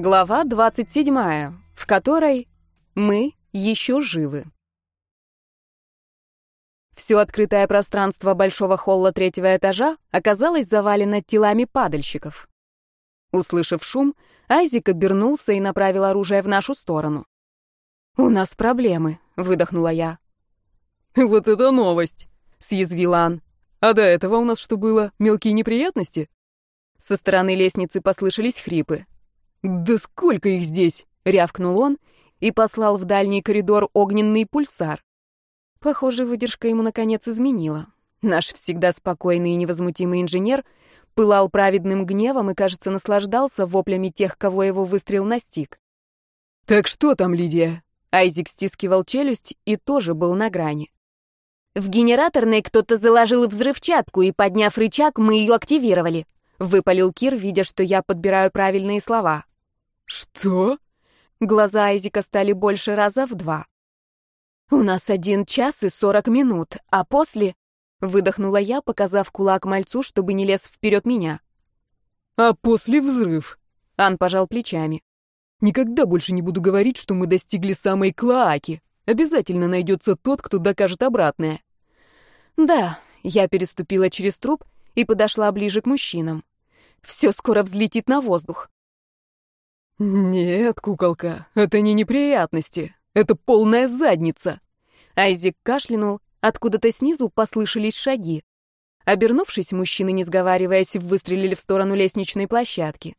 Глава 27, в которой мы еще живы. Все открытое пространство большого холла третьего этажа оказалось завалено телами падальщиков. Услышав шум, Айзик обернулся и направил оружие в нашу сторону. «У нас проблемы», — выдохнула я. «Вот это новость!» — съязвил Ан. «А до этого у нас что было? Мелкие неприятности?» Со стороны лестницы послышались хрипы. «Да сколько их здесь!» — рявкнул он и послал в дальний коридор огненный пульсар. Похоже, выдержка ему наконец изменила. Наш всегда спокойный и невозмутимый инженер пылал праведным гневом и, кажется, наслаждался воплями тех, кого его выстрел настиг. «Так что там, Лидия?» Айзик стискивал челюсть и тоже был на грани. В генераторной кто-то заложил взрывчатку, и, подняв рычаг, мы ее активировали. Выпалил Кир, видя, что я подбираю правильные слова. «Что?» Глаза Айзика стали больше раза в два. «У нас один час и сорок минут, а после...» Выдохнула я, показав кулак мальцу, чтобы не лез вперед меня. «А после взрыв?» Ан пожал плечами. «Никогда больше не буду говорить, что мы достигли самой Клоаки. Обязательно найдется тот, кто докажет обратное». «Да», я переступила через труп и подошла ближе к мужчинам. «Все скоро взлетит на воздух». «Нет, куколка, это не неприятности. Это полная задница». Айзик кашлянул, откуда-то снизу послышались шаги. Обернувшись, мужчины, не сговариваясь, выстрелили в сторону лестничной площадки.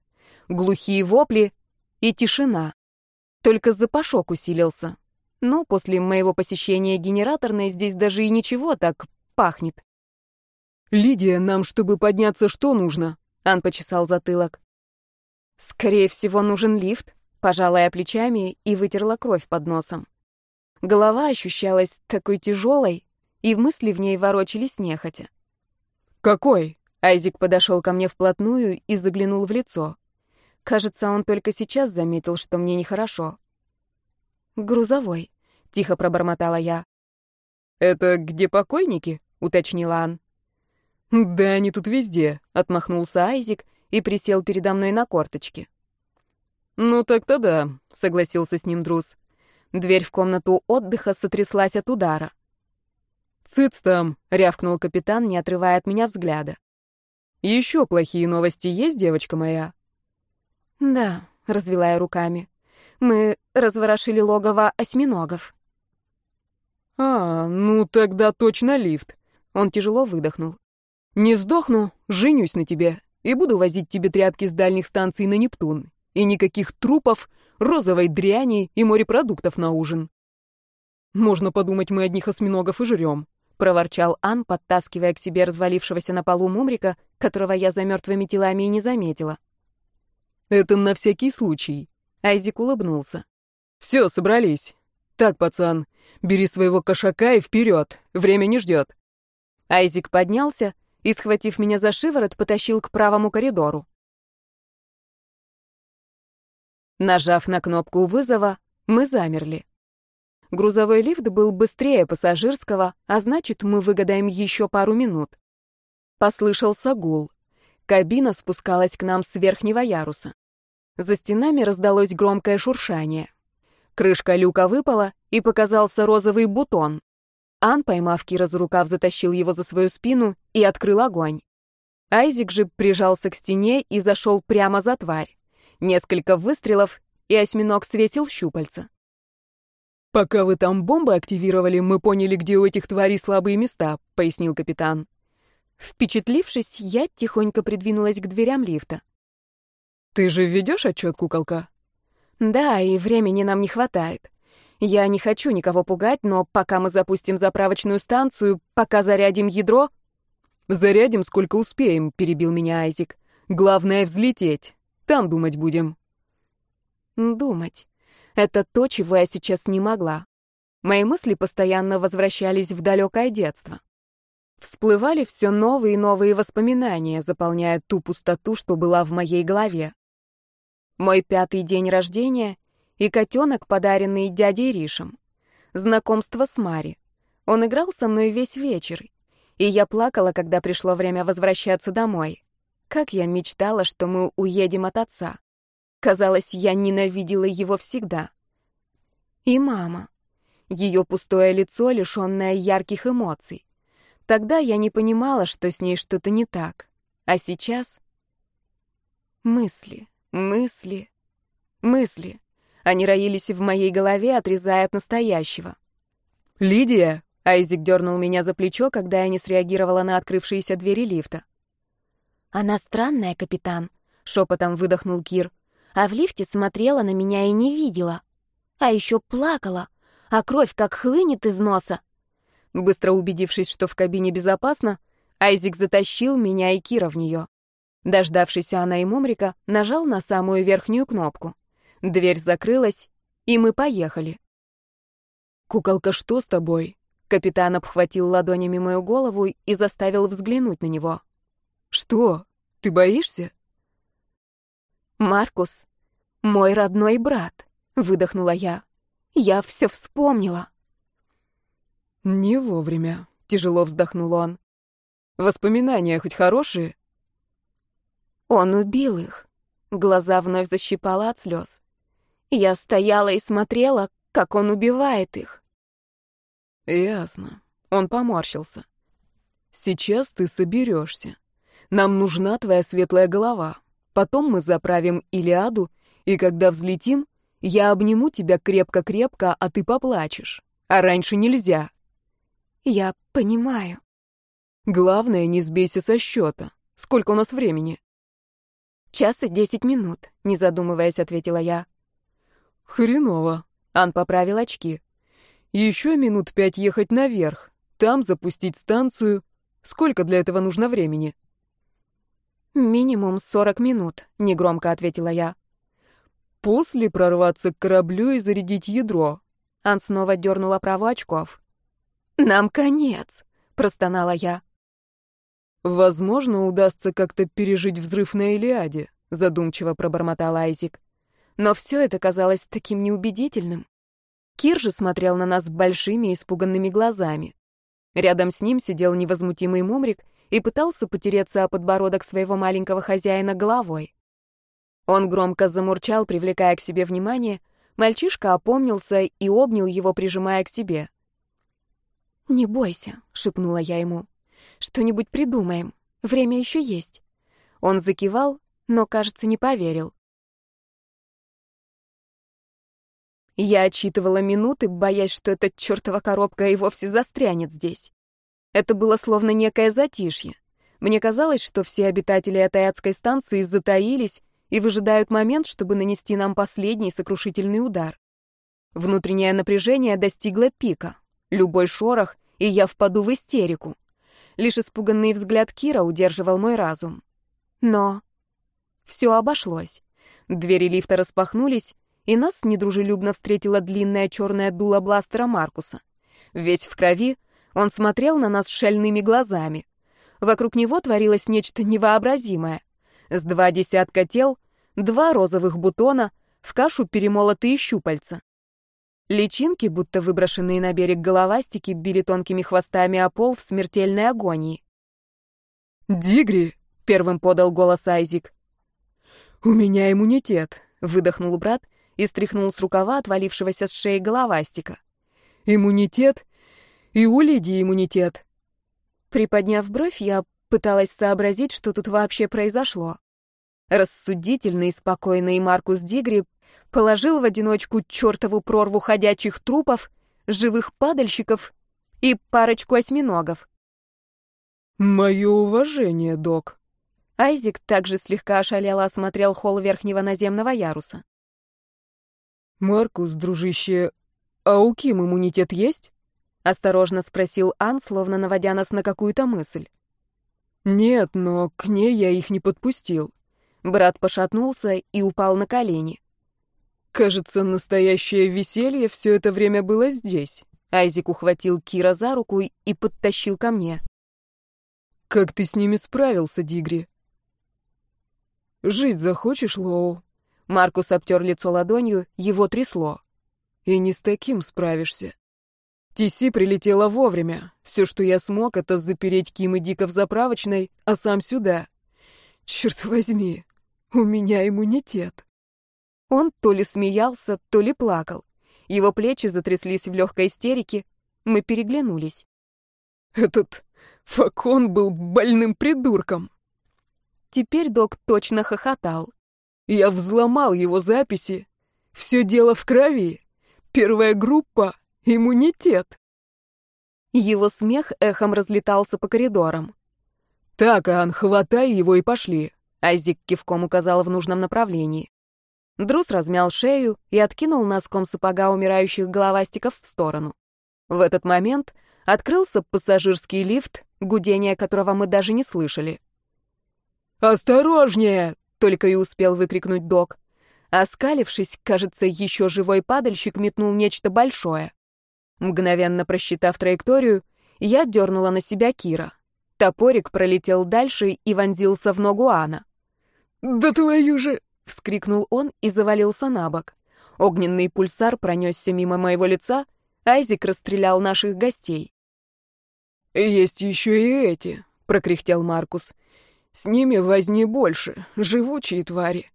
Глухие вопли и тишина. Только запашок усилился. Но после моего посещения генераторной здесь даже и ничего так пахнет. «Лидия, нам, чтобы подняться, что нужно?» Ан почесал затылок. «Скорее всего, нужен лифт», — пожала я плечами и вытерла кровь под носом. Голова ощущалась такой тяжелой, и мысли в ней ворочались нехотя. «Какой?» Айзик подошел ко мне вплотную и заглянул в лицо. Кажется, он только сейчас заметил, что мне нехорошо. «Грузовой», — тихо пробормотала я. «Это где покойники?» — уточнила Ан. «Да они тут везде», — отмахнулся Айзик и присел передо мной на корточки. «Ну так-то да», — согласился с ним Друз. Дверь в комнату отдыха сотряслась от удара. «Цыц там!» — рявкнул капитан, не отрывая от меня взгляда. «Еще плохие новости есть, девочка моя?» «Да», — развела я руками. «Мы разворошили логово осьминогов». «А, ну тогда точно лифт». Он тяжело выдохнул. «Не сдохну, женюсь на тебе и буду возить тебе тряпки с дальних станций на Нептун. И никаких трупов, розовой дряни и морепродуктов на ужин. Можно подумать, мы одних осьминогов и жрем, проворчал Ан, подтаскивая к себе развалившегося на полу мумрика, которого я за мертвыми телами и не заметила. Это на всякий случай. Айзик улыбнулся. Все, собрались. Так, пацан, бери своего кошака и вперед. Время не ждет. Айзик поднялся и, схватив меня за шиворот, потащил к правому коридору. Нажав на кнопку вызова, мы замерли. Грузовой лифт был быстрее пассажирского, а значит, мы выгадаем еще пару минут. Послышался гул. Кабина спускалась к нам с верхнего яруса. За стенами раздалось громкое шуршание. Крышка люка выпала, и показался розовый бутон. Ан, поймав Кира за рукав, затащил его за свою спину и открыл огонь. Айзик же прижался к стене и зашел прямо за тварь. Несколько выстрелов, и осьминог свесил щупальца. «Пока вы там бомбы активировали, мы поняли, где у этих тварей слабые места», — пояснил капитан. Впечатлившись, я тихонько придвинулась к дверям лифта. «Ты же ведешь отчет, куколка?» «Да, и времени нам не хватает. Я не хочу никого пугать, но пока мы запустим заправочную станцию, пока зарядим ядро...» «Зарядим, сколько успеем», — перебил меня Айзик. «Главное — взлететь. Там думать будем». «Думать. Это то, чего я сейчас не могла. Мои мысли постоянно возвращались в далекое детство. Всплывали все новые и новые воспоминания, заполняя ту пустоту, что была в моей голове. Мой пятый день рождения — и котенок, подаренный дядей Ришем. Знакомство с Мари. Он играл со мной весь вечер, и я плакала, когда пришло время возвращаться домой. Как я мечтала, что мы уедем от отца. Казалось, я ненавидела его всегда. И мама. Ее пустое лицо, лишенное ярких эмоций. Тогда я не понимала, что с ней что-то не так. А сейчас... Мысли, мысли, мысли. Они роились в моей голове, отрезая от настоящего. «Лидия!» — Айзик дернул меня за плечо, когда я не среагировала на открывшиеся двери лифта. «Она странная, капитан», — шепотом выдохнул Кир. «А в лифте смотрела на меня и не видела. А еще плакала, а кровь как хлынет из носа». Быстро убедившись, что в кабине безопасно, Айзик затащил меня и Кира в нее. Дождавшись Анна и Мумрика, нажал на самую верхнюю кнопку. Дверь закрылась, и мы поехали. «Куколка, что с тобой?» Капитан обхватил ладонями мою голову и заставил взглянуть на него. «Что? Ты боишься?» «Маркус, мой родной брат», — выдохнула я. «Я все вспомнила». «Не вовремя», — тяжело вздохнул он. «Воспоминания хоть хорошие?» Он убил их. Глаза вновь защипала от слез. Я стояла и смотрела, как он убивает их. Ясно. Он поморщился. Сейчас ты соберешься. Нам нужна твоя светлая голова. Потом мы заправим Илиаду, и когда взлетим, я обниму тебя крепко-крепко, а ты поплачешь. А раньше нельзя. Я понимаю. Главное, не сбейся со счета. Сколько у нас времени? Час и десять минут, не задумываясь, ответила я. Хреново. Ан поправил очки. Еще минут пять ехать наверх, там запустить станцию. Сколько для этого нужно времени? Минимум сорок минут, негромко ответила я. После прорваться к кораблю и зарядить ядро. Ан снова дернул оправу очков. Нам конец, простонала я. Возможно, удастся как-то пережить взрыв на Илиаде, задумчиво пробормотал Айзик. Но все это казалось таким неубедительным. Кир же смотрел на нас большими испуганными глазами. Рядом с ним сидел невозмутимый мумрик и пытался потереться о подбородок своего маленького хозяина головой. Он громко замурчал, привлекая к себе внимание. Мальчишка опомнился и обнял его, прижимая к себе. «Не бойся», — шепнула я ему. «Что-нибудь придумаем. Время еще есть». Он закивал, но, кажется, не поверил. Я отчитывала минуты, боясь, что эта чертова коробка и вовсе застрянет здесь. Это было словно некое затишье. Мне казалось, что все обитатели этой адской станции затаились и выжидают момент, чтобы нанести нам последний сокрушительный удар. Внутреннее напряжение достигло пика. Любой шорох, и я впаду в истерику. Лишь испуганный взгляд Кира удерживал мой разум. Но все обошлось. Двери лифта распахнулись, и нас недружелюбно встретила длинная черная дула бластера Маркуса. Весь в крови, он смотрел на нас шальными глазами. Вокруг него творилось нечто невообразимое. С два десятка тел, два розовых бутона, в кашу перемолотые щупальца. Личинки, будто выброшенные на берег головастики, били тонкими хвостами о пол в смертельной агонии. «Дигри!» — первым подал голос Айзик. «У меня иммунитет», — выдохнул брат и стряхнул с рукава отвалившегося с шеи головастика. «Иммунитет? И у Лидии иммунитет». Приподняв бровь, я пыталась сообразить, что тут вообще произошло. Рассудительный и спокойный Маркус Дигри положил в одиночку чертову прорву ходячих трупов, живых падальщиков и парочку осьминогов. «Мое уважение, док». Айзик также слегка ошалело осмотрел холл верхнего наземного яруса. «Маркус, дружище, а у Ким иммунитет есть?» — осторожно спросил Ан, словно наводя нас на какую-то мысль. «Нет, но к ней я их не подпустил». Брат пошатнулся и упал на колени. «Кажется, настоящее веселье все это время было здесь». Айзик ухватил Кира за руку и подтащил ко мне. «Как ты с ними справился, Дигри?» «Жить захочешь, Лоу?» Маркус обтер лицо ладонью, его трясло. И не с таким справишься. Тиси прилетела вовремя. Все, что я смог, это запереть Ким и Дика в заправочной, а сам сюда. Черт возьми, у меня иммунитет. Он то ли смеялся, то ли плакал. Его плечи затряслись в легкой истерике. Мы переглянулись. «Этот Факон был больным придурком!» Теперь док точно хохотал. «Я взломал его записи. Все дело в крови. Первая группа — иммунитет». Его смех эхом разлетался по коридорам. «Так, Ан, хватай его и пошли», — Айзик кивком указал в нужном направлении. Друз размял шею и откинул носком сапога умирающих головастиков в сторону. В этот момент открылся пассажирский лифт, гудение которого мы даже не слышали. «Осторожнее!» — только и успел выкрикнуть док. Оскалившись, кажется, еще живой падальщик метнул нечто большое. Мгновенно просчитав траекторию, я дернула на себя Кира. Топорик пролетел дальше и вонзился в ногу Анна. «Да твою же!» вскрикнул он и завалился на бок. Огненный пульсар пронесся мимо моего лица, Айзик расстрелял наших гостей. «Есть еще и эти», — прокряхтел Маркус. «С ними возни больше, живучие твари».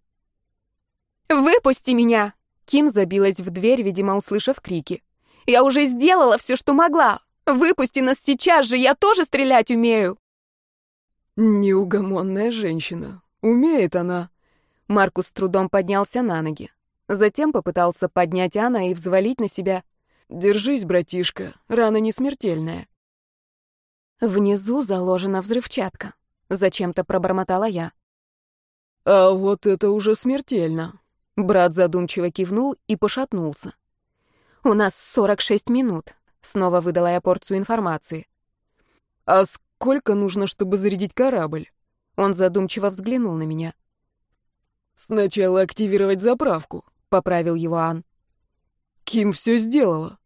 «Выпусти меня!» Ким забилась в дверь, видимо, услышав крики. «Я уже сделала все, что могла! Выпусти нас сейчас же, я тоже стрелять умею!» «Неугомонная женщина. Умеет она», Маркус с трудом поднялся на ноги. Затем попытался поднять Анна и взвалить на себя. «Держись, братишка, рана не смертельная». Внизу заложена взрывчатка. Зачем-то пробормотала я. «А вот это уже смертельно». Брат задумчиво кивнул и пошатнулся. «У нас 46 минут», — снова выдала я порцию информации. «А сколько нужно, чтобы зарядить корабль?» Он задумчиво взглянул на меня. «Сначала активировать заправку», — поправил его Ан. «Ким все сделала».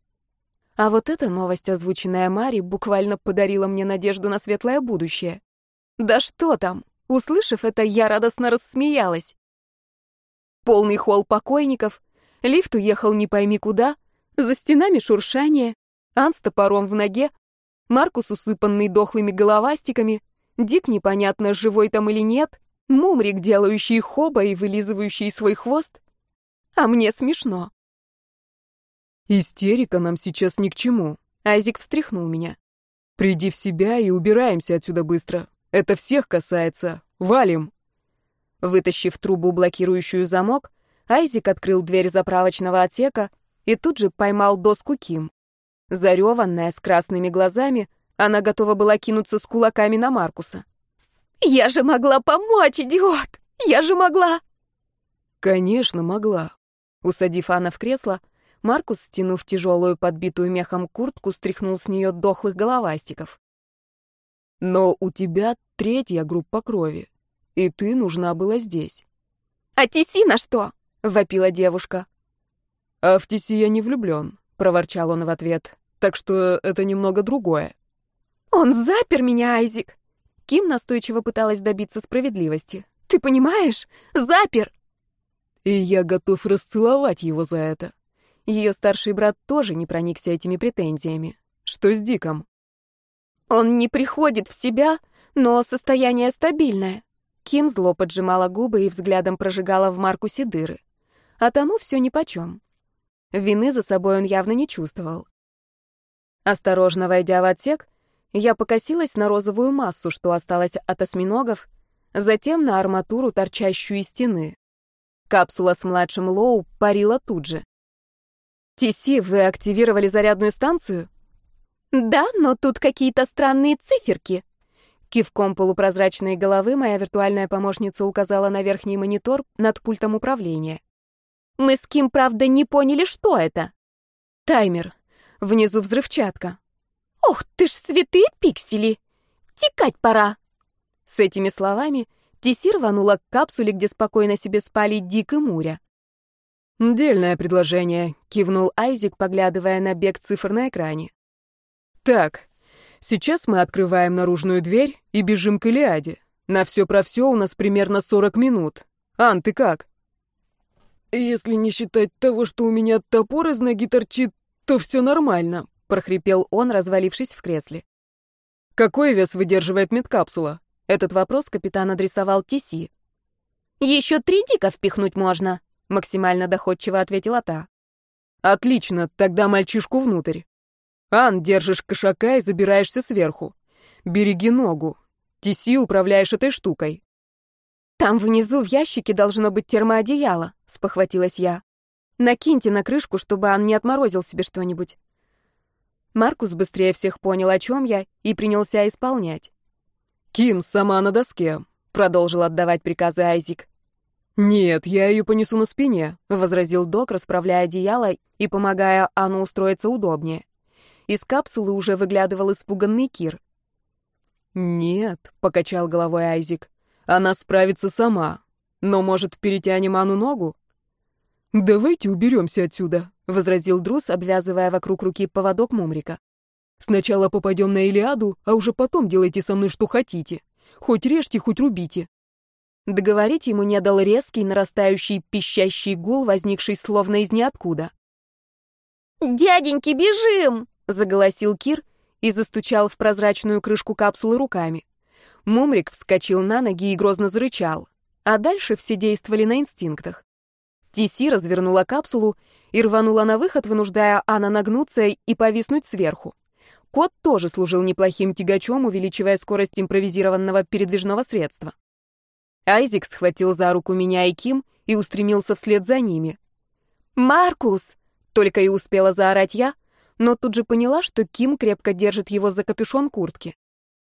А вот эта новость, озвученная Мари, буквально подарила мне надежду на светлое будущее. Да что там? Услышав это, я радостно рассмеялась. Полный холл покойников, лифт уехал не пойми куда, за стенами шуршание, Ан с топором в ноге, Маркус, усыпанный дохлыми головастиками, Дик непонятно, живой там или нет, Мумрик, делающий хоба и вылизывающий свой хвост. А мне смешно. Истерика нам сейчас ни к чему. Айзик встряхнул меня. Приди в себя и убираемся отсюда быстро. Это всех касается. Валим. Вытащив трубу, блокирующую замок, Айзик открыл дверь заправочного отсека и тут же поймал доску Ким. Зареванная, с красными глазами, она готова была кинуться с кулаками на Маркуса. «Я же могла помочь, идиот! Я же могла!» «Конечно, могла!» Усадив Анна в кресло, Маркус, стянув тяжелую подбитую мехом куртку, стряхнул с нее дохлых головастиков. «Но у тебя третья группа крови, и ты нужна была здесь». «А Тиси на что?» — вопила девушка. «А в Тиси я не влюблен», — проворчал он в ответ, «так что это немного другое». «Он запер меня, Айзик!» Ким настойчиво пыталась добиться справедливости. «Ты понимаешь? Запер!» «И я готов расцеловать его за это». Ее старший брат тоже не проникся этими претензиями. «Что с Диком?» «Он не приходит в себя, но состояние стабильное». Ким зло поджимала губы и взглядом прожигала в Маркусе дыры. А тому все нипочем. Вины за собой он явно не чувствовал. Осторожно войдя в отсек, я покосилась на розовую массу, что осталось от осьминогов, затем на арматуру, торчащую из стены. Капсула с младшим Лоу парила тут же. «Тиси, вы активировали зарядную станцию?» «Да, но тут какие-то странные циферки». Кивком полупрозрачной головы моя виртуальная помощница указала на верхний монитор над пультом управления. «Мы с Ким, правда, не поняли, что это». «Таймер. Внизу взрывчатка. «Ох ты ж святые пиксели! Текать пора!» С этими словами Тиси рванула к капсуле, где спокойно себе спали Дик и Муря. «Дельное предложение», — кивнул Айзик, поглядывая на бег цифр на экране. «Так, сейчас мы открываем наружную дверь и бежим к Илиаде. На все про все у нас примерно 40 минут. Ан, ты как?» «Если не считать того, что у меня топор из ноги торчит, то все нормально», прохрипел он, развалившись в кресле. Какой вес выдерживает медкапсула? Этот вопрос капитан адресовал Тиси. Еще три дика впихнуть можно, максимально доходчиво ответила та. Отлично, тогда мальчишку внутрь. Ан, держишь кошака и забираешься сверху. Береги ногу. Тиси, управляешь этой штукой. Там внизу в ящике должно быть термоодеяло, спохватилась я. Накиньте на крышку, чтобы Ан не отморозил себе что-нибудь. Маркус быстрее всех понял, о чем я, и принялся исполнять. «Ким сама на доске», — продолжил отдавать приказы Айзик. «Нет, я ее понесу на спине», — возразил док, расправляя одеяло и помогая Анну устроиться удобнее. Из капсулы уже выглядывал испуганный Кир. «Нет», — покачал головой Айзик, — «она справится сама. Но, может, перетянем Анну ногу?» «Давайте уберемся отсюда», — возразил Друс, обвязывая вокруг руки поводок Мумрика. «Сначала попадем на Илиаду, а уже потом делайте со мной что хотите. Хоть режьте, хоть рубите». Договорить ему не дал резкий, нарастающий, пищащий гул, возникший словно из ниоткуда. «Дяденьки, бежим!» — заголосил Кир и застучал в прозрачную крышку капсулы руками. Мумрик вскочил на ноги и грозно зарычал, а дальше все действовали на инстинктах. Тиси развернула капсулу и рванула на выход, вынуждая Анна нагнуться и повиснуть сверху. Кот тоже служил неплохим тягачом, увеличивая скорость импровизированного передвижного средства. Айзик схватил за руку меня и Ким и устремился вслед за ними. «Маркус!» — только и успела заорать я, но тут же поняла, что Ким крепко держит его за капюшон куртки.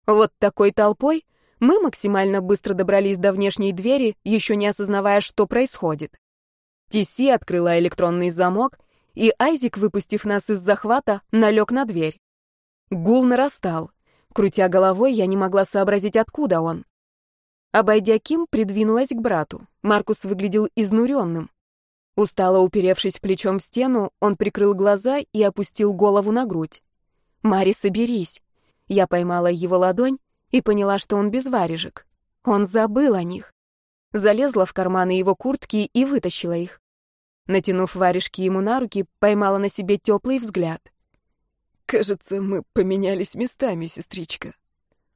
Вот такой толпой мы максимально быстро добрались до внешней двери, еще не осознавая, что происходит. Тиси открыла электронный замок, и Айзик, выпустив нас из захвата, налег на дверь. Гул нарастал. Крутя головой, я не могла сообразить, откуда он. Обойдя Ким, придвинулась к брату. Маркус выглядел изнуренным. Устало уперевшись плечом в стену, он прикрыл глаза и опустил голову на грудь. «Мари, соберись!» Я поймала его ладонь и поняла, что он без варежек. Он забыл о них. Залезла в карманы его куртки и вытащила их. Натянув варежки ему на руки, поймала на себе теплый взгляд. «Кажется, мы поменялись местами, сестричка».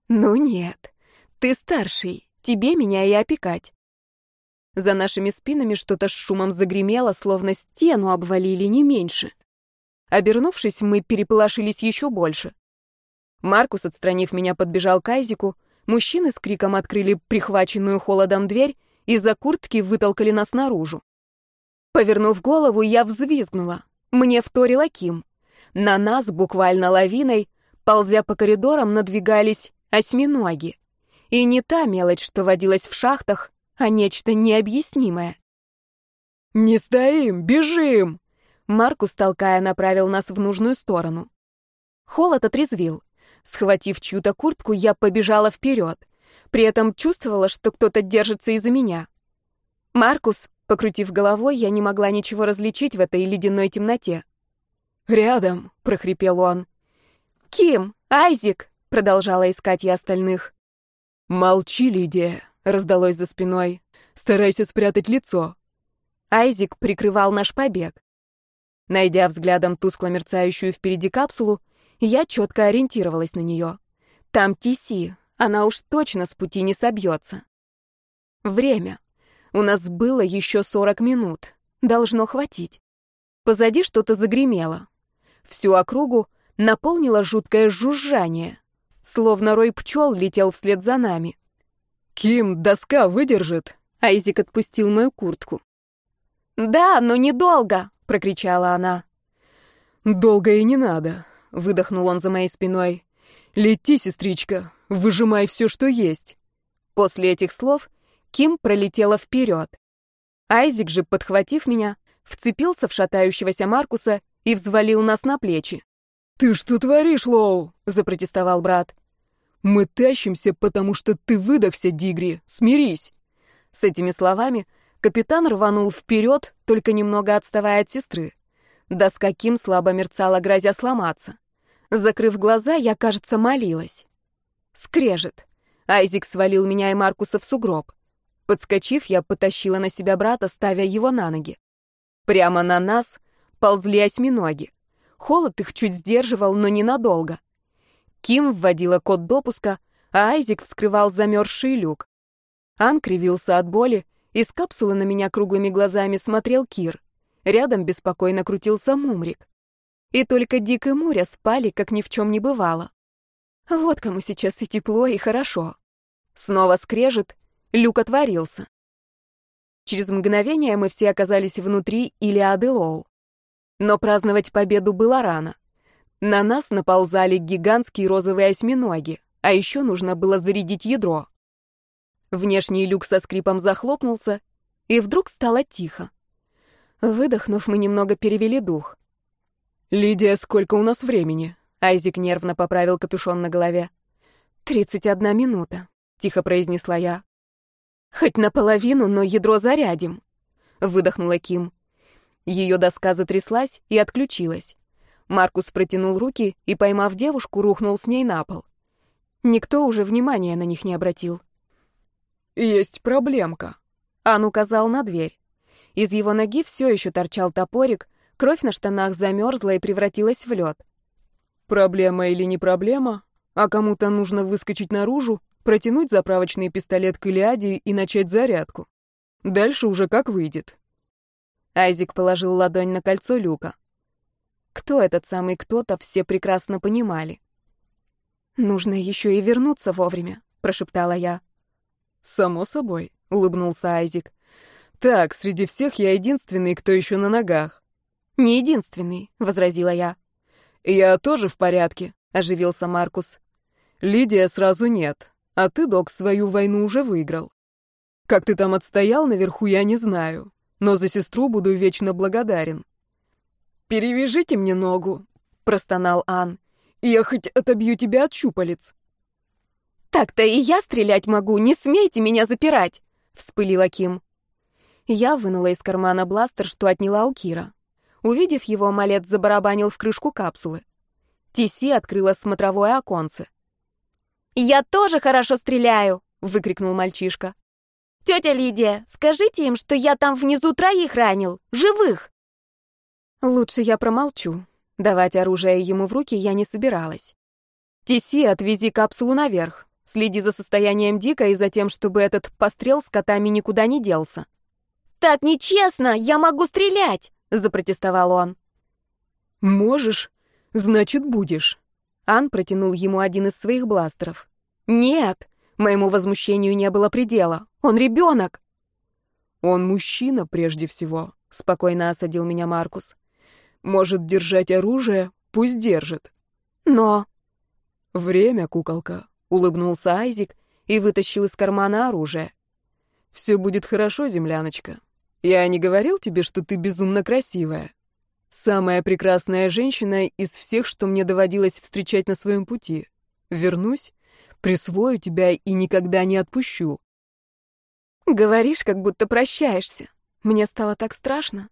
«Ну нет, ты старший, Тебе меня и опекать. За нашими спинами что-то с шумом загремело, словно стену обвалили не меньше. Обернувшись, мы переполошились еще больше. Маркус, отстранив меня, подбежал к Айзику. Мужчины с криком открыли прихваченную холодом дверь и за куртки вытолкали нас наружу. Повернув голову, я взвизгнула. Мне вторила Ким. На нас, буквально лавиной, ползя по коридорам, надвигались осьминоги. И не та мелочь, что водилась в шахтах, а нечто необъяснимое. «Не стоим, бежим!» Маркус, толкая, направил нас в нужную сторону. Холод отрезвил. Схватив чью-то куртку, я побежала вперед. При этом чувствовала, что кто-то держится из-за меня. «Маркус!» — покрутив головой, я не могла ничего различить в этой ледяной темноте. «Рядом!» — прохрипел он. «Ким! Айзик!» — продолжала искать я остальных. «Молчи, Лидия», — раздалось за спиной. «Старайся спрятать лицо». Айзик прикрывал наш побег. Найдя взглядом тускло мерцающую впереди капсулу, я четко ориентировалась на нее. Там Тиси, она уж точно с пути не собьется. Время. У нас было еще сорок минут. Должно хватить. Позади что-то загремело. Всю округу наполнило жуткое жужжание. Словно рой пчел летел вслед за нами. «Ким, доска выдержит!» Айзик отпустил мою куртку. «Да, но недолго!» — прокричала она. «Долго и не надо», — выдохнул он за моей спиной. «Лети, сестричка, выжимай все, что есть». После этих слов Ким пролетела вперед. Айзик же, подхватив меня, вцепился в шатающегося Маркуса и взвалил нас на плечи. «Ты что творишь, Лоу?» — запротестовал брат. «Мы тащимся, потому что ты выдохся, Дигри. Смирись!» С этими словами капитан рванул вперед, только немного отставая от сестры. Да с каким слабо мерцала, грозя сломаться. Закрыв глаза, я, кажется, молилась. Скрежет. Айзик свалил меня и Маркуса в сугроб. Подскочив, я потащила на себя брата, ставя его на ноги. Прямо на нас ползли осьминоги. Холод их чуть сдерживал, но ненадолго. Ким вводила код допуска, а Айзик вскрывал замерзший люк. Ан кривился от боли Из капсулы на меня круглыми глазами смотрел Кир. Рядом беспокойно крутился Мумрик. И только Дик и Муря спали, как ни в чем не бывало. Вот кому сейчас и тепло, и хорошо. Снова скрежет, люк отворился. Через мгновение мы все оказались внутри Илиады Лоу. Но праздновать победу было рано. На нас наползали гигантские розовые осьминоги, а еще нужно было зарядить ядро. Внешний люк со скрипом захлопнулся, и вдруг стало тихо. Выдохнув, мы немного перевели дух. «Лидия, сколько у нас времени?» Айзик нервно поправил капюшон на голове. «Тридцать одна минута», — тихо произнесла я. «Хоть наполовину, но ядро зарядим», — выдохнула Ким. Ее доска затряслась и отключилась. Маркус протянул руки и, поймав девушку, рухнул с ней на пол. Никто уже внимания на них не обратил. «Есть проблемка», — Ан указал на дверь. Из его ноги все еще торчал топорик, кровь на штанах замерзла и превратилась в лед. «Проблема или не проблема, а кому-то нужно выскочить наружу, протянуть заправочный пистолет к Илиаде и начать зарядку. Дальше уже как выйдет». Айзик положил ладонь на кольцо люка. Кто этот самый кто-то, все прекрасно понимали. «Нужно еще и вернуться вовремя», — прошептала я. «Само собой», — улыбнулся Айзик. «Так, среди всех я единственный, кто еще на ногах». «Не единственный», — возразила я. «Я тоже в порядке», — оживился Маркус. «Лидия сразу нет, а ты, док, свою войну уже выиграл. Как ты там отстоял наверху, я не знаю, но за сестру буду вечно благодарен. «Перевяжите мне ногу», — простонал Ан. «Я хоть отобью тебя от щупалец». «Так-то и я стрелять могу, не смейте меня запирать!» — вспылила Ким. Я вынула из кармана бластер, что отняла у Кира. Увидев его, малец забарабанил в крышку капсулы. Тиси открыла смотровое оконце. «Я тоже хорошо стреляю!» — выкрикнул мальчишка. «Тетя Лидия, скажите им, что я там внизу троих ранил, живых!» Лучше я промолчу. Давать оружие ему в руки я не собиралась. Тиси, отвези капсулу наверх. Следи за состоянием Дика и за тем, чтобы этот пострел с котами никуда не делся. «Так нечестно! Я могу стрелять!» — запротестовал он. «Можешь, значит, будешь». Ан протянул ему один из своих бластеров. «Нет!» Моему возмущению не было предела. Он ребенок. «Он мужчина прежде всего», — спокойно осадил меня Маркус. Может держать оружие, пусть держит. Но... Время, куколка, улыбнулся Айзик и вытащил из кармана оружие. Все будет хорошо, земляночка. Я не говорил тебе, что ты безумно красивая. Самая прекрасная женщина из всех, что мне доводилось встречать на своем пути. Вернусь, присвою тебя и никогда не отпущу. Говоришь, как будто прощаешься. Мне стало так страшно.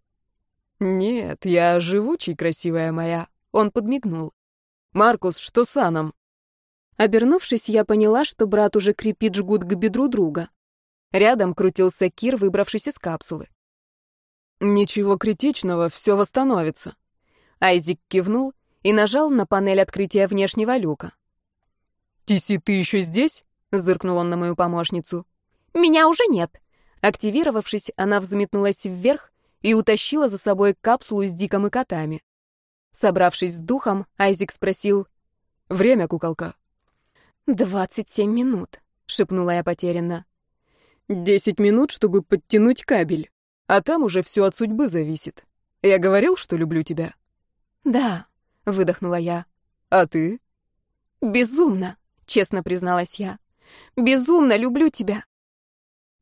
«Нет, я живучий, красивая моя», — он подмигнул. «Маркус, что с Аном?» Обернувшись, я поняла, что брат уже крепит жгут к бедру друга. Рядом крутился Кир, выбравшись из капсулы. «Ничего критичного, все восстановится». Айзик кивнул и нажал на панель открытия внешнего люка. «Тиси, ты еще здесь?» — зыркнул он на мою помощницу. «Меня уже нет». Активировавшись, она взметнулась вверх и утащила за собой капсулу с Диком и котами. Собравшись с духом, Айзик спросил «Время, куколка?» «Двадцать семь минут», — шепнула я потерянно. «Десять минут, чтобы подтянуть кабель, а там уже все от судьбы зависит. Я говорил, что люблю тебя?» «Да», — выдохнула я. «А ты?» «Безумно», — честно призналась я. «Безумно люблю тебя».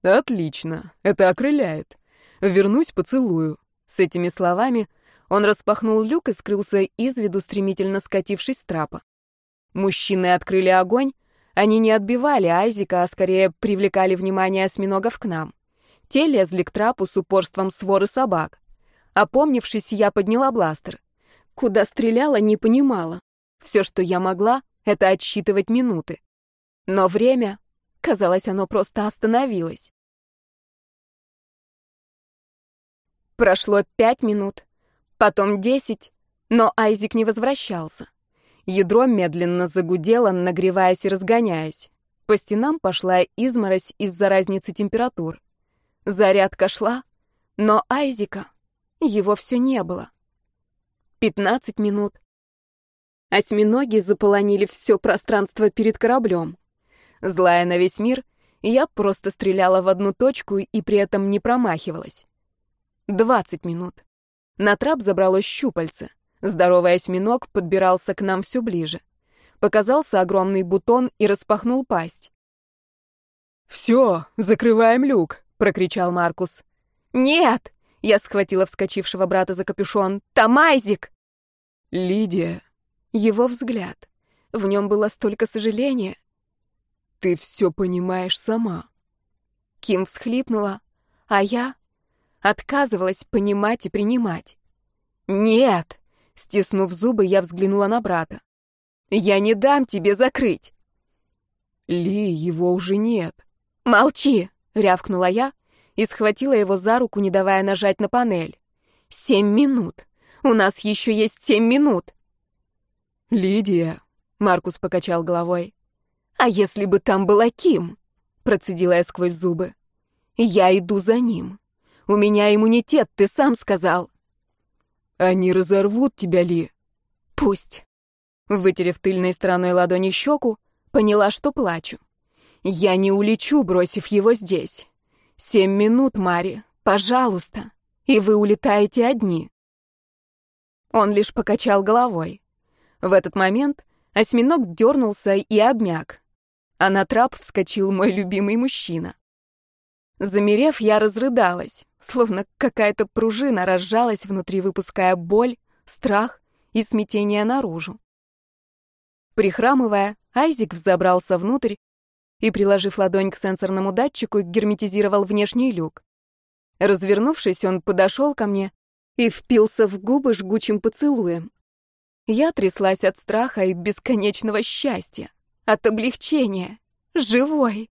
«Отлично, это окрыляет. Вернусь, поцелую». С этими словами он распахнул люк и скрылся из виду, стремительно скатившись с трапа. Мужчины открыли огонь. Они не отбивали Айзика, а скорее привлекали внимание осьминогов к нам. Те лезли к трапу с упорством своры собак. Опомнившись, я подняла бластер. Куда стреляла, не понимала. Все, что я могла, это отсчитывать минуты. Но время, казалось, оно просто остановилось. Прошло пять минут, потом десять, но Айзик не возвращался. Ядро медленно загудело, нагреваясь и разгоняясь. По стенам пошла изморозь из-за разницы температур. Зарядка шла, но Айзика, его все не было. Пятнадцать минут. Осьминоги заполонили все пространство перед кораблем. Злая на весь мир, я просто стреляла в одну точку и при этом не промахивалась. Двадцать минут. На трап забралось щупальце. Здоровый осьминог подбирался к нам все ближе. Показался огромный бутон и распахнул пасть. «Все, закрываем люк!» — прокричал Маркус. «Нет!» — я схватила вскочившего брата за капюшон. «Тамайзик!» «Лидия!» Его взгляд. В нем было столько сожаления. «Ты все понимаешь сама». Ким всхлипнула, а я отказывалась понимать и принимать. «Нет!» — стиснув зубы, я взглянула на брата. «Я не дам тебе закрыть!» «Ли, его уже нет!» «Молчи!» — рявкнула я и схватила его за руку, не давая нажать на панель. «Семь минут! У нас еще есть семь минут!» «Лидия!» — Маркус покачал головой. «А если бы там была Ким?» — процедила я сквозь зубы. «Я иду за ним. У меня иммунитет, ты сам сказал». «Они разорвут тебя, Ли». «Пусть». Вытерев тыльной стороной ладони щеку, поняла, что плачу. «Я не улечу, бросив его здесь. Семь минут, Мари, пожалуйста, и вы улетаете одни». Он лишь покачал головой. В этот момент осьминог дернулся и обмяк, а на трап вскочил мой любимый мужчина. Замерев, я разрыдалась, словно какая-то пружина разжалась внутри, выпуская боль, страх и смятение наружу. Прихрамывая, Айзик взобрался внутрь и, приложив ладонь к сенсорному датчику, герметизировал внешний люк. Развернувшись, он подошел ко мне и впился в губы жгучим поцелуем. Я тряслась от страха и бесконечного счастья, от облегчения. Живой!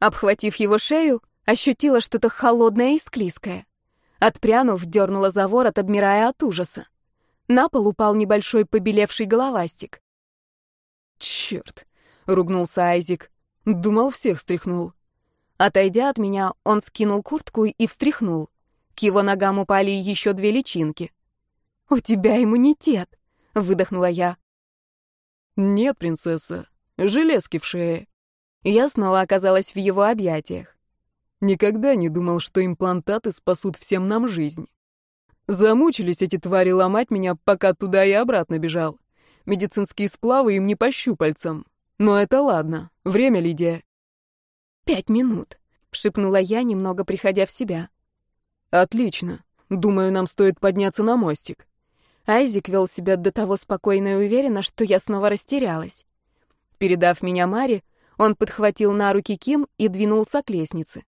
Обхватив его шею, ощутила что-то холодное и склизкое. Отпрянув, дернула за ворот, обмирая от ужаса. На пол упал небольшой побелевший головастик. «Черт!» — ругнулся Айзик. «Думал, всех стряхнул». Отойдя от меня, он скинул куртку и встряхнул. К его ногам упали еще две личинки. «У тебя иммунитет», — выдохнула я. «Нет, принцесса, железки в шее». Я снова оказалась в его объятиях. Никогда не думал, что имплантаты спасут всем нам жизнь. Замучились эти твари ломать меня, пока туда и обратно бежал. Медицинские сплавы им не по щупальцам. Но это ладно. Время, Лидия. «Пять минут», — шепнула я, немного приходя в себя. «Отлично. Думаю, нам стоит подняться на мостик». Айзик вел себя до того спокойно и уверенно, что я снова растерялась. Передав меня Маре, он подхватил на руки Ким и двинулся к лестнице.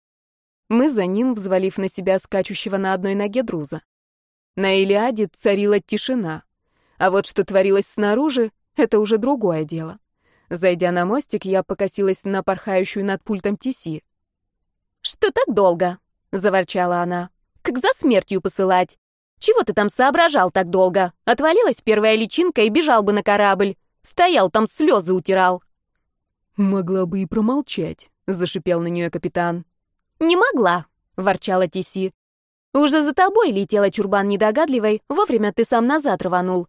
Мы за ним, взвалив на себя скачущего на одной ноге друза. На Илиаде царила тишина. А вот что творилось снаружи, это уже другое дело. Зайдя на мостик, я покосилась на порхающую над пультом Тиси. «Что так долго?» — заворчала она. «Как за смертью посылать? Чего ты там соображал так долго? Отвалилась первая личинка и бежал бы на корабль. Стоял там, слезы утирал». «Могла бы и промолчать», — зашипел на нее капитан. «Не могла», — ворчала Тиси. «Уже за тобой летела чурбан недогадливой, вовремя ты сам назад рванул.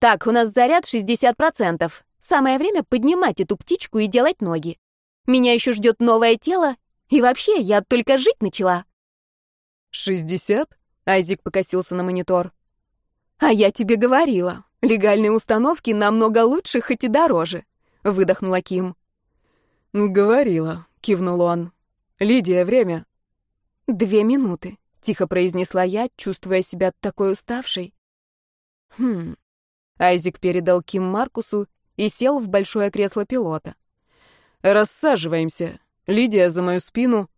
Так, у нас заряд 60%. Самое время поднимать эту птичку и делать ноги. Меня еще ждет новое тело, и вообще я только жить начала». «Шестьдесят?» — Айзик покосился на монитор. «А я тебе говорила, легальные установки намного лучше, хоть и дороже», — выдохнула Ким. «Говорила», — кивнул он. «Лидия, время?» «Две минуты», — тихо произнесла я, чувствуя себя такой уставшей. «Хм...» Айзик передал Ким Маркусу и сел в большое кресло пилота. «Рассаживаемся. Лидия за мою спину.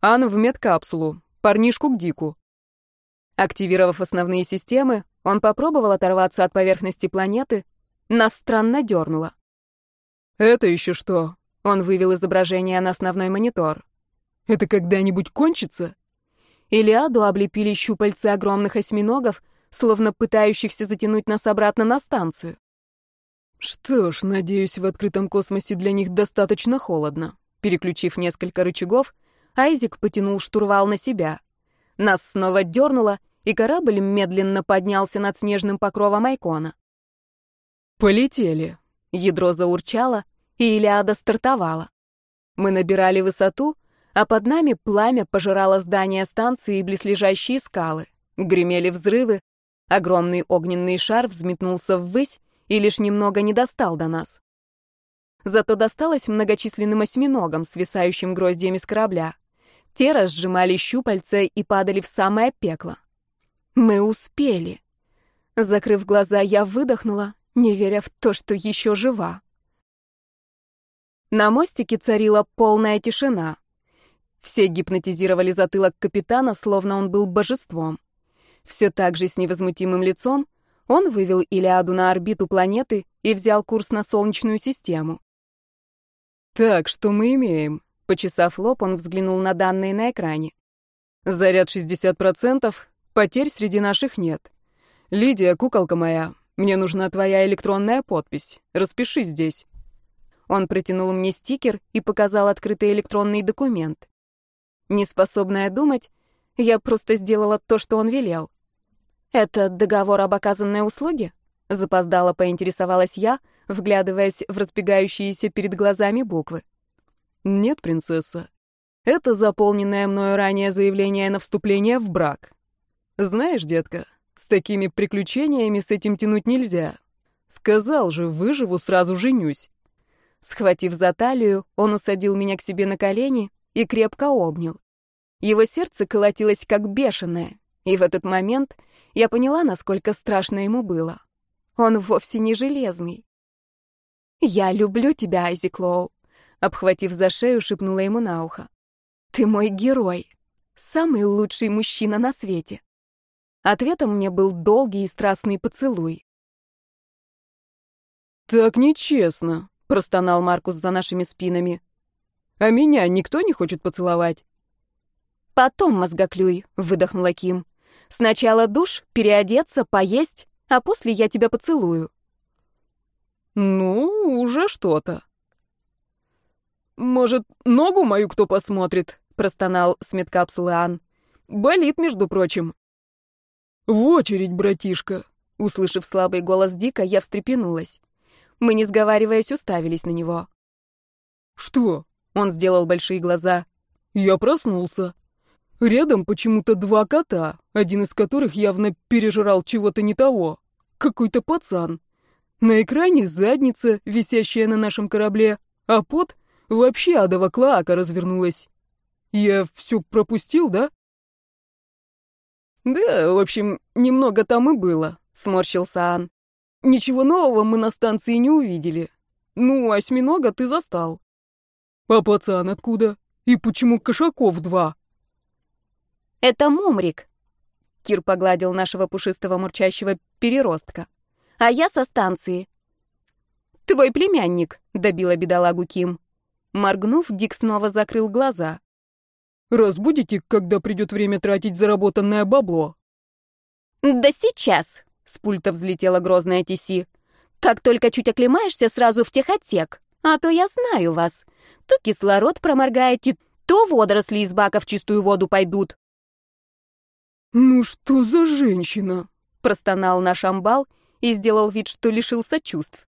Ан в медкапсулу. Парнишку к Дику». Активировав основные системы, он попробовал оторваться от поверхности планеты, нас странно дернуло. «Это еще что?» Он вывел изображение на основной монитор. «Это когда-нибудь кончится?» Илиаду облепили щупальцы огромных осьминогов, словно пытающихся затянуть нас обратно на станцию. Что ж, надеюсь, в открытом космосе для них достаточно холодно. Переключив несколько рычагов, Айзик потянул штурвал на себя. Нас снова дернуло, и корабль медленно поднялся над снежным покровом Айкона. «Полетели!» Ядро заурчало, и Илиада стартовала. Мы набирали высоту, а под нами пламя пожирало здания станции и близлежащие скалы. Гремели взрывы, огромный огненный шар взметнулся ввысь и лишь немного не достал до нас. Зато досталось многочисленным осьминогам, свисающим гроздьями с корабля. Те разжимали щупальца и падали в самое пекло. Мы успели. Закрыв глаза, я выдохнула, не веря в то, что еще жива. На мостике царила полная тишина. Все гипнотизировали затылок капитана, словно он был божеством. Все так же с невозмутимым лицом он вывел Илиаду на орбиту планеты и взял курс на Солнечную систему. «Так, что мы имеем?» Почесав лоб, он взглянул на данные на экране. «Заряд 60%, потерь среди наших нет. Лидия, куколка моя, мне нужна твоя электронная подпись. Распиши здесь». Он протянул мне стикер и показал открытый электронный документ. Неспособная думать, я просто сделала то, что он велел. «Это договор об оказанной услуге?» Запоздала поинтересовалась я, вглядываясь в разбегающиеся перед глазами буквы. «Нет, принцесса. Это заполненное мною ранее заявление на вступление в брак. Знаешь, детка, с такими приключениями с этим тянуть нельзя. Сказал же, выживу, сразу женюсь». Схватив за талию, он усадил меня к себе на колени и крепко обнял. Его сердце колотилось как бешеное, и в этот момент я поняла, насколько страшно ему было. Он вовсе не железный. «Я люблю тебя, Айзек Лоу», — обхватив за шею, шепнула ему на ухо. «Ты мой герой, самый лучший мужчина на свете». Ответом мне был долгий и страстный поцелуй. «Так нечестно», — простонал Маркус за нашими спинами. «А меня никто не хочет поцеловать?» «Потом, мозгоклюй», — выдохнула Ким. «Сначала душ, переодеться, поесть, а после я тебя поцелую». «Ну, уже что-то». «Может, ногу мою кто посмотрит?» — простонал с медкапсулы Ан. «Болит, между прочим». «В очередь, братишка!» Услышав слабый голос Дика, я встрепенулась. Мы, не сговариваясь, уставились на него. «Что?» — он сделал большие глаза. «Я проснулся». Рядом почему-то два кота, один из которых явно пережрал чего-то не того. Какой-то пацан. На экране задница, висящая на нашем корабле, а под вообще адова клоака развернулась. Я все пропустил, да? Да, в общем, немного там и было, сморщился Ан. Ничего нового мы на станции не увидели. Ну, осьминога ты застал. А пацан откуда? И почему кошаков два? Это Мумрик. Кир погладил нашего пушистого мурчащего переростка. А я со станции. Твой племянник, добила бедолагу Ким. Моргнув, Дик снова закрыл глаза. Разбудите, когда придет время тратить заработанное бабло. Да сейчас, с пульта взлетела грозная Тиси. Как только чуть оклемаешься, сразу в техотек. А то я знаю вас. То кислород проморгаете, то водоросли из бака в чистую воду пойдут. «Ну что за женщина?» — простонал наш амбал и сделал вид, что лишился чувств.